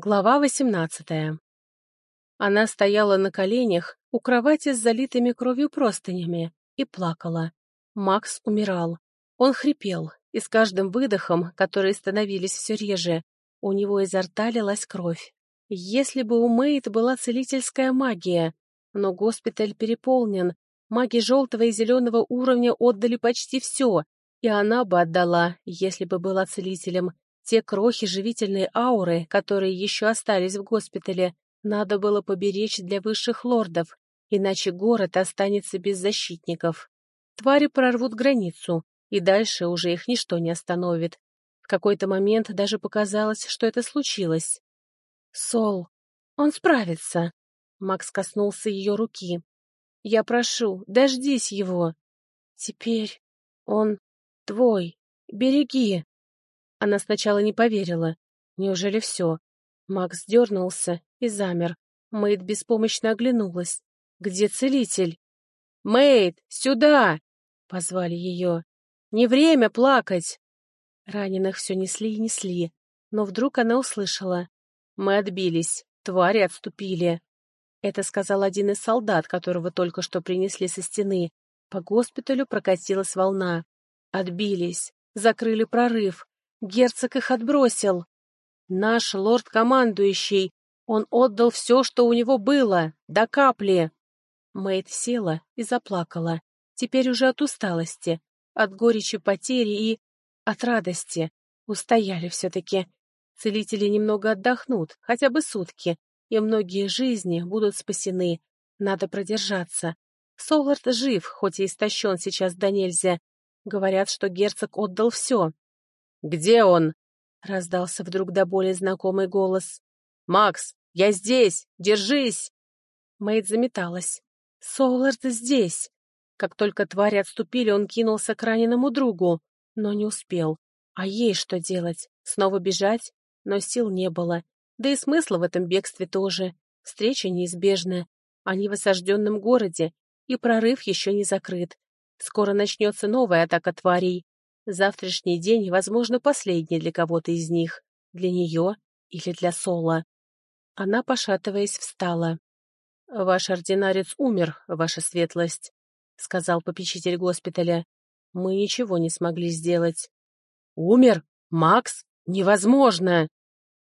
Глава восемнадцатая. Она стояла на коленях у кровати с залитыми кровью простынями и плакала. Макс умирал. Он хрипел, и с каждым выдохом, которые становились все реже, у него изо рта лилась кровь. Если бы у Мэйд была целительская магия, но госпиталь переполнен, маги желтого и зеленого уровня отдали почти все, и она бы отдала, если бы была целителем, те крохи живительной ауры, которые еще остались в госпитале, надо было поберечь для высших лордов, иначе город останется без защитников. Твари прорвут границу, и дальше уже их ничто не остановит. В какой-то момент даже показалось, что это случилось. «Сол, он справится!» Макс коснулся ее руки. «Я прошу, дождись его!» «Теперь он твой, береги!» Она сначала не поверила. Неужели все? Макс дернулся и замер. Мэйд беспомощно оглянулась. «Где целитель?» «Мэйд, сюда!» — позвали ее. «Не время плакать!» Раненых все несли и несли, но вдруг она услышала. «Мы отбились, твари отступили». Это сказал один из солдат, которого только что принесли со стены. По госпиталю прокатилась волна. Отбились, закрыли прорыв, Герцог их отбросил. Наш лорд-командующий, он отдал все, что у него было, до капли. Мэйд села и заплакала, теперь уже от усталости, от горечи потери и от радости. Устояли все-таки. Целители немного отдохнут, хотя бы сутки, и многие жизни будут спасены. Надо продержаться. Солард жив, хоть и истощен сейчас до нельзя. Говорят, что герцог отдал все, «Где он?» — раздался вдруг до боли знакомый голос. «Макс, я здесь! Держись!» Мэйд заметалась. «Солард здесь!» Как только твари отступили, он кинулся к раненому другу, но не успел. А ей что делать? Снова бежать? Но сил не было. Да и смысла в этом бегстве тоже. Встреча неизбежная. Они в осажденном городе, и прорыв еще не закрыт. Скоро начнется новая атака тварей. Завтрашний день, возможно, последний для кого-то из них, для нее или для Сола. Она, пошатываясь, встала. — Ваш ординарец умер, ваша светлость, — сказал попечитель госпиталя. — Мы ничего не смогли сделать. — Умер? Макс? Невозможно!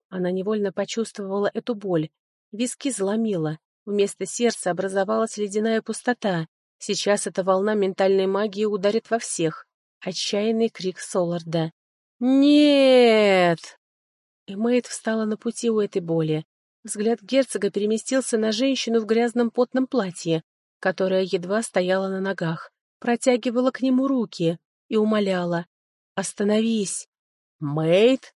Она невольно почувствовала эту боль. Виски заломила. Вместо сердца образовалась ледяная пустота. Сейчас эта волна ментальной магии ударит во всех. Отчаянный крик Соларда. «Нет!» И Мэйд встала на пути у этой боли. Взгляд герцога переместился на женщину в грязном потном платье, которая едва стояла на ногах, протягивала к нему руки и умоляла. «Остановись!» «Мэйд?»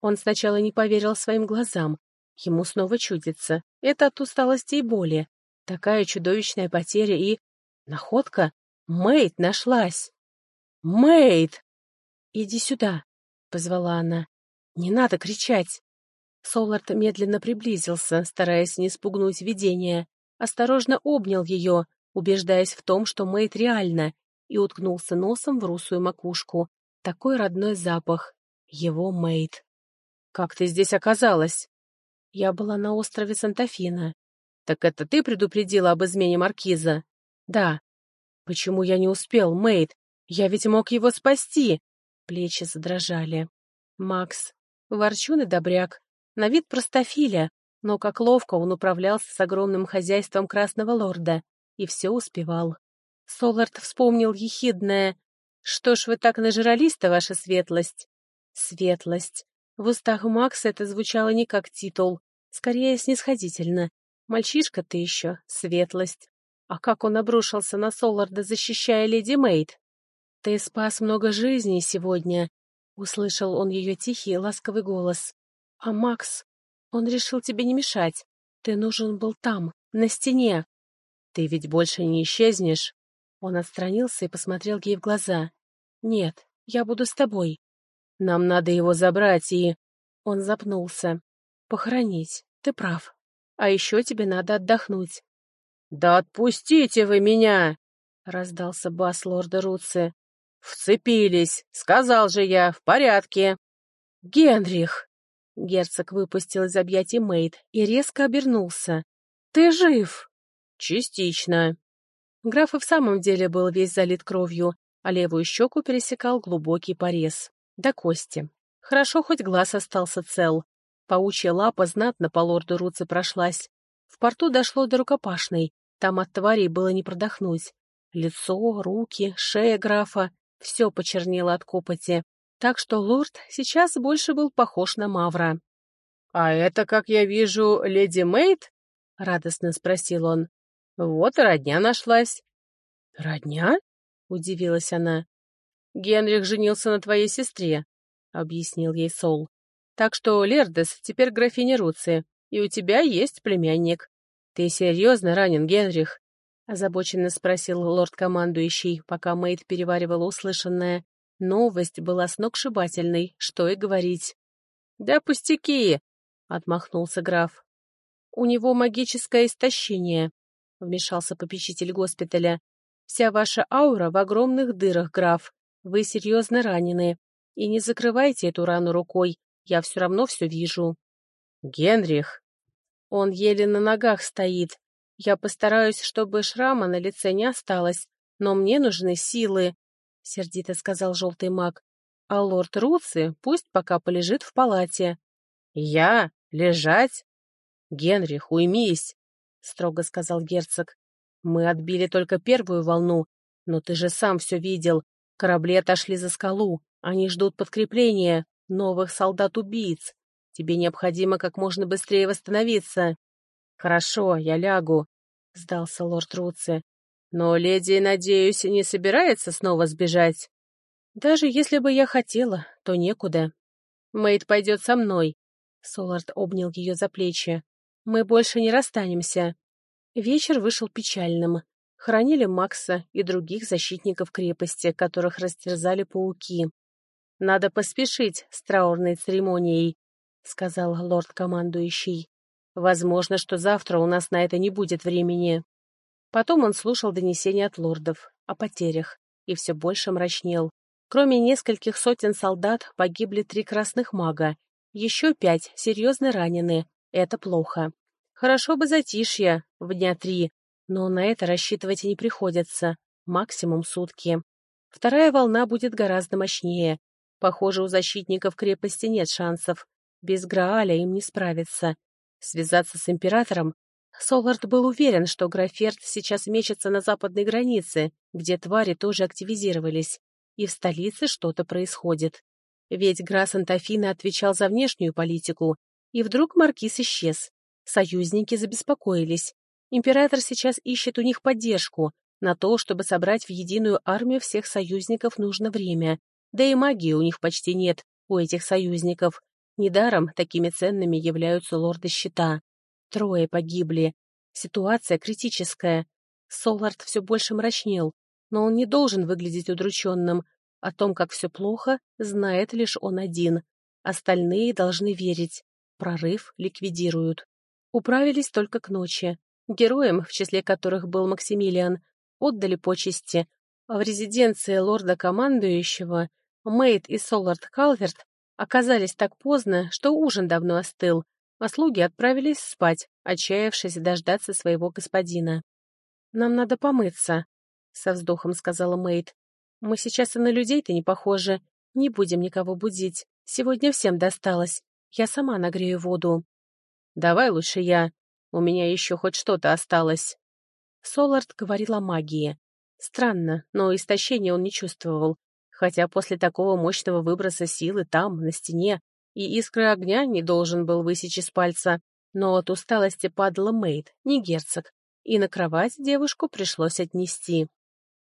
Он сначала не поверил своим глазам. Ему снова чудится. Это от усталости и боли. Такая чудовищная потеря и... Находка? Мэйд нашлась! «Мэйд!» «Иди сюда!» — позвала она. «Не надо кричать!» Солард медленно приблизился, стараясь не спугнуть видение. Осторожно обнял ее, убеждаясь в том, что Мэйд реально, и уткнулся носом в русую макушку. Такой родной запах. Его Мэйд. «Как ты здесь оказалась?» «Я была на острове Сантафина». «Так это ты предупредила об измене Маркиза?» «Да». «Почему я не успел, Мэйд? Я ведь мог его спасти!» Плечи задрожали. Макс. Ворчун и добряк. На вид простофиля, но как ловко он управлялся с огромным хозяйством Красного Лорда. И все успевал. Солард вспомнил ехидное. «Что ж вы так нажрались-то, ваша светлость?» «Светлость». В устах Макса это звучало не как титул, скорее снисходительно. «Мальчишка ты еще, светлость». А как он обрушился на Соларда, защищая леди Мейд? «Ты спас много жизней сегодня», — услышал он ее тихий ласковый голос. «А Макс, он решил тебе не мешать. Ты нужен был там, на стене». «Ты ведь больше не исчезнешь?» Он отстранился и посмотрел ей в глаза. «Нет, я буду с тобой». «Нам надо его забрать и...» Он запнулся. «Похоронить, ты прав. А еще тебе надо отдохнуть». «Да отпустите вы меня!» — раздался бас лорда Руци. «Вцепились! Сказал же я, в порядке!» «Генрих!» Герцог выпустил из объятий Мэйд и резко обернулся. «Ты жив!» «Частично». Граф и в самом деле был весь залит кровью, а левую щеку пересекал глубокий порез. До кости. Хорошо, хоть глаз остался цел. Паучья лапа знатно по лорду Руци прошлась. В порту дошло до рукопашной. Там от тварей было не продохнуть. Лицо, руки, шея графа — все почернело от копоти. Так что лорд сейчас больше был похож на Мавра. «А это, как я вижу, леди Мэйд?» — радостно спросил он. «Вот и родня нашлась». «Родня?» — удивилась она. «Генрих женился на твоей сестре», — объяснил ей Сол. «Так что, Лердес, теперь графиня Руци, и у тебя есть племянник. Ты серьезно ранен, Генрих?» — озабоченно спросил лорд-командующий, пока Мэйд переваривала услышанное. Новость была сногсшибательной, что и говорить. «Да пустяки!» — отмахнулся граф. «У него магическое истощение», — вмешался попечитель госпиталя. «Вся ваша аура в огромных дырах, граф. Вы серьезно ранены. И не закрывайте эту рану рукой, я все равно все вижу». «Генрих!» Он еле на ногах стоит. Я постараюсь, чтобы шрама на лице не осталось, но мне нужны силы, — сердито сказал желтый маг. А лорд Руци пусть пока полежит в палате. Я? Лежать? Генрих, уймись, — строго сказал герцог. Мы отбили только первую волну, но ты же сам все видел. Корабли отошли за скалу, они ждут подкрепления, новых солдат-убийц. Тебе необходимо как можно быстрее восстановиться. Хорошо, я лягу, — сдался лорд Руци. Но леди, надеюсь, не собирается снова сбежать. Даже если бы я хотела, то некуда. Мэйд пойдет со мной. Солард обнял ее за плечи. Мы больше не расстанемся. Вечер вышел печальным. Хоронили Макса и других защитников крепости, которых растерзали пауки. Надо поспешить с траурной церемонией, — сказал лорд-командующий. «Возможно, что завтра у нас на это не будет времени». Потом он слушал донесения от лордов о потерях и все больше мрачнел. Кроме нескольких сотен солдат погибли три красных мага, еще пять серьезно ранены. Это плохо. Хорошо бы затишье в дня три, но на это рассчитывать не приходится. Максимум сутки. Вторая волна будет гораздо мощнее. Похоже, у защитников крепости нет шансов. Без Грааля им не справиться. Связаться с императором? Солард был уверен, что Граферт сейчас мечется на западной границе, где твари тоже активизировались, и в столице что-то происходит. Ведь Грас Антофина отвечал за внешнюю политику, и вдруг Маркиз исчез. Союзники забеспокоились. Император сейчас ищет у них поддержку. На то, чтобы собрать в единую армию всех союзников, нужно время. Да и магии у них почти нет, у этих союзников. Недаром такими ценными являются лорды щита. Трое погибли. Ситуация критическая. Солард все больше мрачнел, но он не должен выглядеть удрученным. О том, как все плохо, знает лишь он один. Остальные должны верить. Прорыв ликвидируют. Управились только к ночи. Героям, в числе которых был Максимилиан, отдали почести, а в резиденции лорда-командующего Мэйд и Солард Калверт Оказались так поздно, что ужин давно остыл, а слуги отправились спать, отчаявшись дождаться своего господина. «Нам надо помыться», — со вздохом сказала Мэйд. «Мы сейчас и на людей-то не похожи. Не будем никого будить. Сегодня всем досталось. Я сама нагрею воду». «Давай лучше я. У меня еще хоть что-то осталось». Солард говорил о магии. Странно, но истощения он не чувствовал хотя после такого мощного выброса силы там, на стене, и искры огня не должен был высечь из пальца, но от усталости падала Мэйд, не герцог, и на кровать девушку пришлось отнести.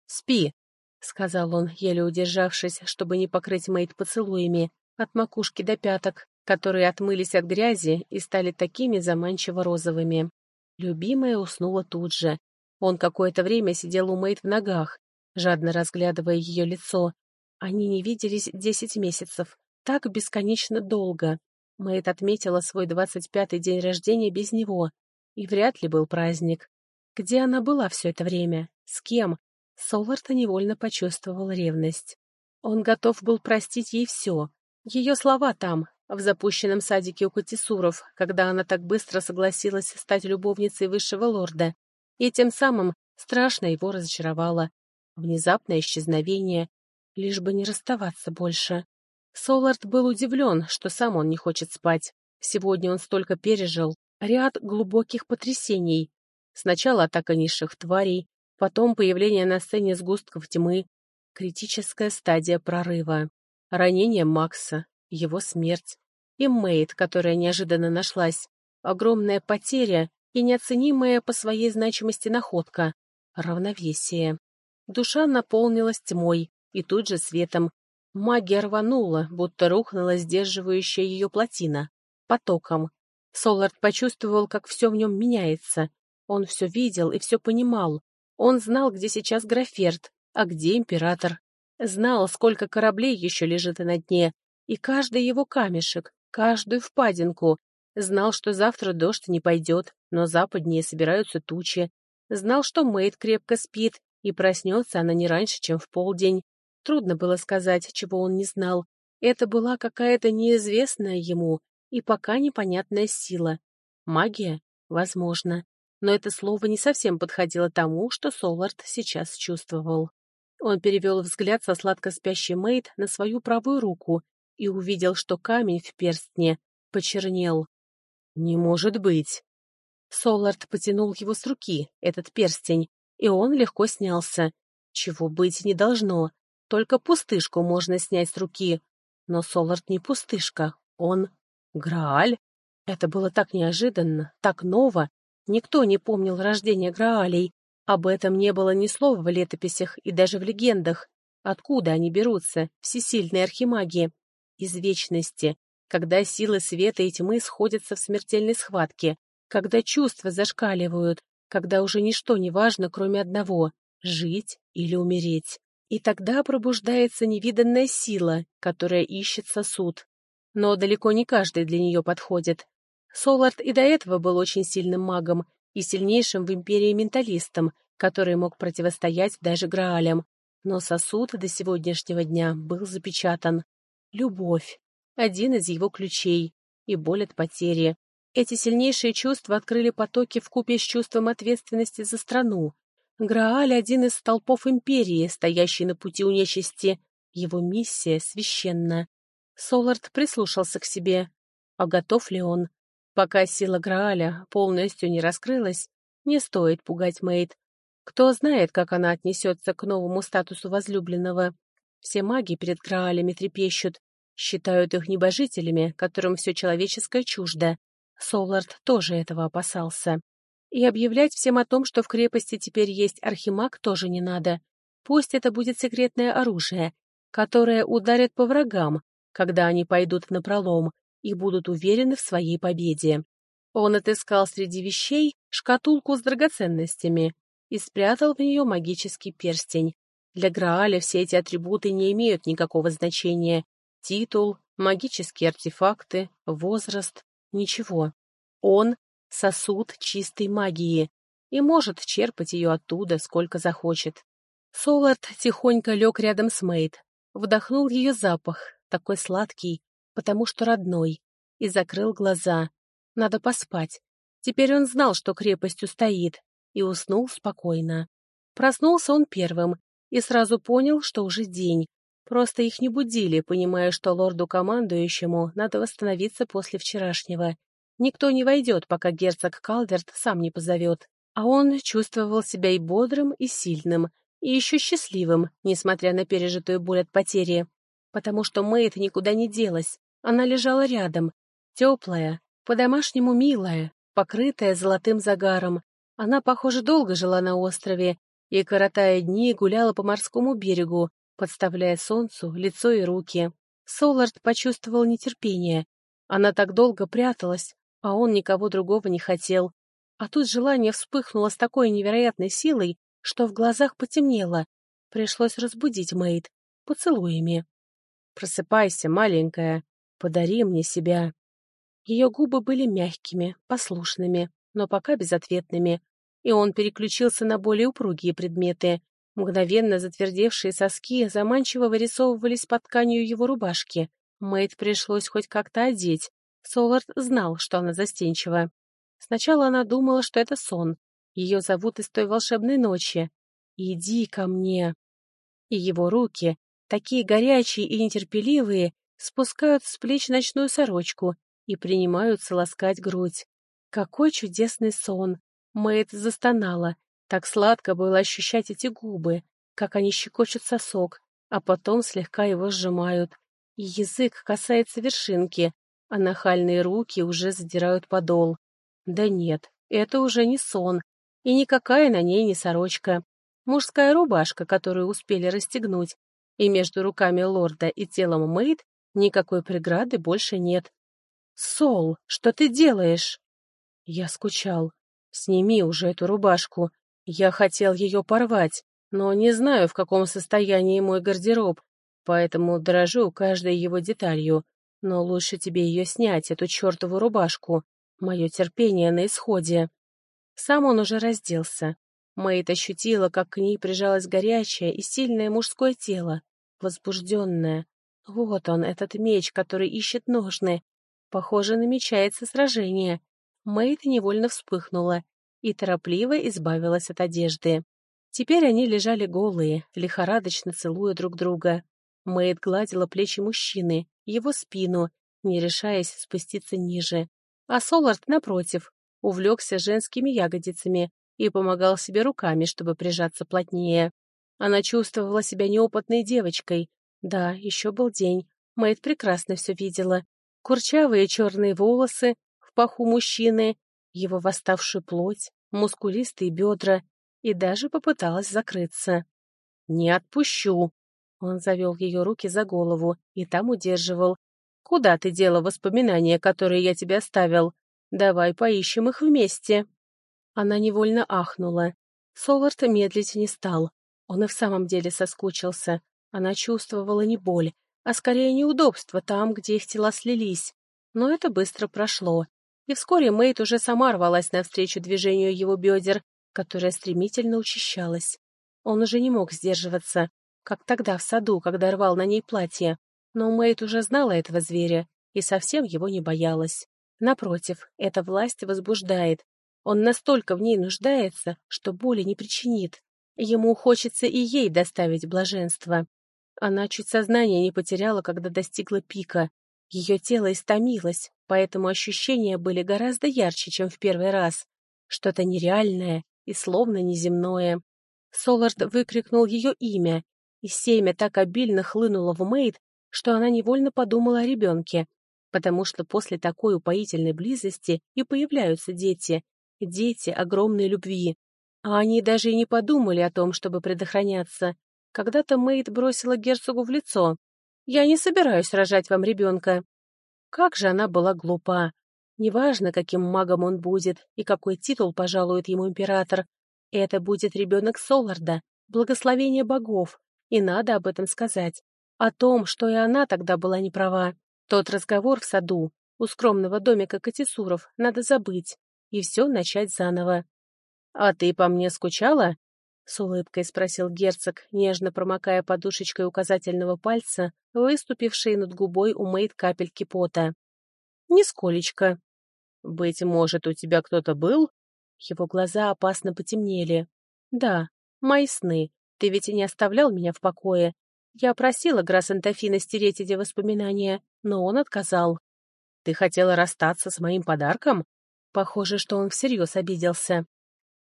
«Спи», — сказал он, еле удержавшись, чтобы не покрыть Мэйд поцелуями, от макушки до пяток, которые отмылись от грязи и стали такими заманчиво розовыми. Любимая уснула тут же. Он какое-то время сидел у Мэйд в ногах, жадно разглядывая ее лицо, они не виделись десять месяцев. Так бесконечно долго. Мэйд отметила свой двадцать пятый день рождения без него. И вряд ли был праздник. Где она была все это время? С кем? Соларта невольно почувствовал ревность. Он готов был простить ей все. Ее слова там, в запущенном садике у Катисуров, когда она так быстро согласилась стать любовницей высшего лорда, и тем самым страшно его разочаровала. Внезапное исчезновение, лишь бы не расставаться больше. Солард был удивлен, что сам он не хочет спать. Сегодня он столько пережил, ряд глубоких потрясений. Сначала атака низших тварей, потом появление на сцене сгустков тьмы, критическая стадия прорыва, ранение Макса, его смерть, и Мэйд, которая неожиданно нашлась, огромная потеря и неоценимая по своей значимости находка, равновесие. Душа наполнилась тьмой и тут же светом. Магия рванула, будто рухнула сдерживающая ее плотина, потоком. Солард почувствовал, как все в нем меняется. Он все видел и все понимал. Он знал, где сейчас Граферт, а где Император. Знал, сколько кораблей еще лежит на дне, и каждый его камешек, каждую впадинку. Знал, что завтра дождь не пойдет, но западнее собираются тучи. Знал, что Мэйд крепко спит, и проснется она не раньше, чем в полдень. Трудно было сказать, чего он не знал. Это была какая-то неизвестная ему и пока непонятная сила. Магия? Возможно. Но это слово не совсем подходило тому, что Солард сейчас чувствовал. Он перевел взгляд со сладко спящей Мэйд на свою правую руку и увидел, что камень в перстне почернел. «Не может быть!» Солард потянул его с руки, этот перстень, и он легко снялся. Чего быть не должно. Только пустышку можно снять с руки. Но Солард не пустышка, он Грааль. Это было так неожиданно, так ново. Никто не помнил рождения Граалей. Об этом не было ни слова в летописях и даже в легендах. Откуда они берутся, всесильные архимаги? из вечности, когда силы света и тьмы сходятся в смертельной схватке, когда чувства зашкаливают, когда уже ничто не важно, кроме одного — жить или умереть. И тогда пробуждается невиданная сила, которая ищет сосуд. Но далеко не каждый для нее подходит. Солард и до этого был очень сильным магом и сильнейшим в Империи менталистом, который мог противостоять даже Граалям. Но сосуд до сегодняшнего дня был запечатан. Любовь — один из его ключей, и боль от потери. Эти сильнейшие чувства открыли потоки в купе с чувством ответственности за страну. Грааль — один из столпов империи, стоящий на пути у нечисти. Его миссия священна. Солард прислушался к себе. А готов ли он? Пока сила Грааля полностью не раскрылась, не стоит пугать Мэйд. Кто знает, как она отнесется к новому статусу возлюбленного. Все маги перед Граалями трепещут, считают их небожителями, которым все человеческое чуждо. Солард тоже этого опасался. И объявлять всем о том, что в крепости теперь есть архимаг, тоже не надо. Пусть это будет секретное оружие, которое ударит по врагам, когда они пойдут на пролом и будут уверены в своей победе. Он отыскал среди вещей шкатулку с драгоценностями и спрятал в нее магический перстень, для Грааля все эти атрибуты не имеют никакого значения. Титул, магические артефакты, возраст — ничего. Он — сосуд чистой магии и может черпать ее оттуда, сколько захочет. Солард тихонько лег рядом с Мэйд, вдохнул ее запах, такой сладкий, потому что родной, и закрыл глаза. Надо поспать. Теперь он знал, что крепость устоит, и уснул спокойно. Проснулся он первым и сразу понял, что уже день. Просто их не будили, понимая, что лорду-командующему надо восстановиться после вчерашнего. Никто не войдет, пока герцог Калверт сам не позовет. А он чувствовал себя и бодрым, и сильным, и еще счастливым, несмотря на пережитую боль от потери. Потому что Мэйд никуда не делась. Она лежала рядом, теплая, по-домашнему милая, покрытая золотым загаром. Она, похоже, долго жила на острове и, коротая дни, гуляла по морскому берегу, подставляя солнцу лицо и руки. Солард почувствовал нетерпение. Она так долго пряталась, а он никого другого не хотел. А тут желание вспыхнуло с такой невероятной силой, что в глазах потемнело. Пришлось разбудить Мэйд поцелуями. «Просыпайся, маленькая, подари мне себя». Ее губы были мягкими, послушными, но пока безответными и он переключился на более упругие предметы. Мгновенно затвердевшие соски заманчиво вырисовывались под тканью его рубашки. Мэйд пришлось хоть как-то одеть. Солард знал, что она застенчива. Сначала она думала, что это сон. Ее зовут из той волшебной ночи. «Иди ко мне». И его руки, такие горячие и нетерпеливые, спускают с плеч ночную сорочку и принимаются ласкать грудь. Какой чудесный сон! Мэйд застонала. Так сладко было ощущать эти губы, как они щекочут сосок, а потом слегка его сжимают. И язык касается вершинки, а нахальные руки уже задирают подол. Да нет, это уже не сон, и никакая на ней не сорочка. Мужская рубашка, которую успели расстегнуть, и между руками лорда и телом Мэйд никакой преграды больше нет. «Сол, что ты делаешь?» Я скучал. «Сними уже эту рубашку. Я хотел ее порвать, но не знаю, в каком состоянии мой гардероб, поэтому дорожу каждой его деталью. Но лучше тебе ее снять, эту чертову рубашку. Мое терпение на исходе». Сам он уже разделся. Мэйд ощутила, как к ней прижалось горячее и сильное мужское тело, возбужденное. Вот он, этот меч, который ищет ножны. Похоже, намечается сражение. Мэйд невольно вспыхнула и торопливо избавилась от одежды. Теперь они лежали голые, лихорадочно целуя друг друга. Мэйд гладила плечи мужчины, его спину, не решаясь спуститься ниже. А Солард, напротив, увлекся женскими ягодицами и помогал себе руками, чтобы прижаться плотнее. Она чувствовала себя неопытной девочкой. Да, еще был день. Мэйд прекрасно все видела. Курчавые черные волосы в паху мужчины, его восставшую плоть, мускулистые бедра, и даже попыталась закрыться. «Не отпущу!» Он завел ее руки за голову и там удерживал. «Куда ты дела воспоминания, которые я тебе оставил? Давай поищем их вместе». Она невольно ахнула. Солард медлить не стал. Он и в самом деле соскучился. Она чувствовала не боль, а скорее неудобство там, где их тела слились. Но это быстро прошло. И вскоре Мэйд уже сама рвалась навстречу движению его бедер, которое стремительно учащалось. Он уже не мог сдерживаться, как тогда в саду, когда рвал на ней платье. Но Мэйд уже знала этого зверя и совсем его не боялась. Напротив, эта власть возбуждает. Он настолько в ней нуждается, что боли не причинит. Ему хочется и ей доставить блаженство. Она чуть сознание не потеряла, когда достигла пика. Ее тело истомилось, поэтому ощущения были гораздо ярче, чем в первый раз. Что-то нереальное и словно неземное. Солард выкрикнул ее имя, и семя так обильно хлынуло в Мэйд, что она невольно подумала о ребенке, потому что после такой упоительной близости и появляются дети, дети огромной любви. А они даже и не подумали о том, чтобы предохраняться. Когда-то Мэйд бросила герцогу в лицо. «Я не собираюсь рожать вам ребенка». Как же она была глупа. Неважно, каким магом он будет и какой титул пожалует ему император. Это будет ребенок Соларда, благословение богов, и надо об этом сказать. О том, что и она тогда была не права. Тот разговор в саду, у скромного домика Катисуров, надо забыть и все начать заново. «А ты по мне скучала?» — с улыбкой спросил герцог, нежно промокая подушечкой указательного пальца, выступившие над губой у Мэйд капельки пота. «Нисколечко». «Быть может, у тебя кто-то был?» Его глаза опасно потемнели. «Да, мои сны. Ты ведь и не оставлял меня в покое. Я просила Грасантофина стереть эти воспоминания, но он отказал. Ты хотела расстаться с моим подарком? Похоже, что он всерьез обиделся.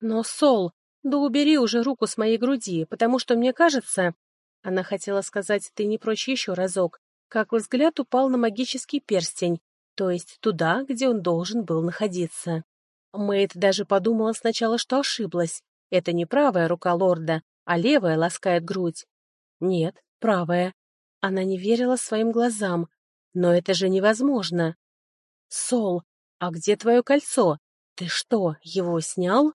Но, Сол, да убери уже руку с моей груди, потому что мне кажется... Она хотела сказать «ты не прочь еще разок», как взгляд упал на магический перстень, то есть туда, где он должен был находиться. Мэйд даже подумала сначала, что ошиблась. Это не правая рука лорда, а левая ласкает грудь. Нет, правая. Она не верила своим глазам. Но это же невозможно. Сол, а где твое кольцо? Ты что, его снял?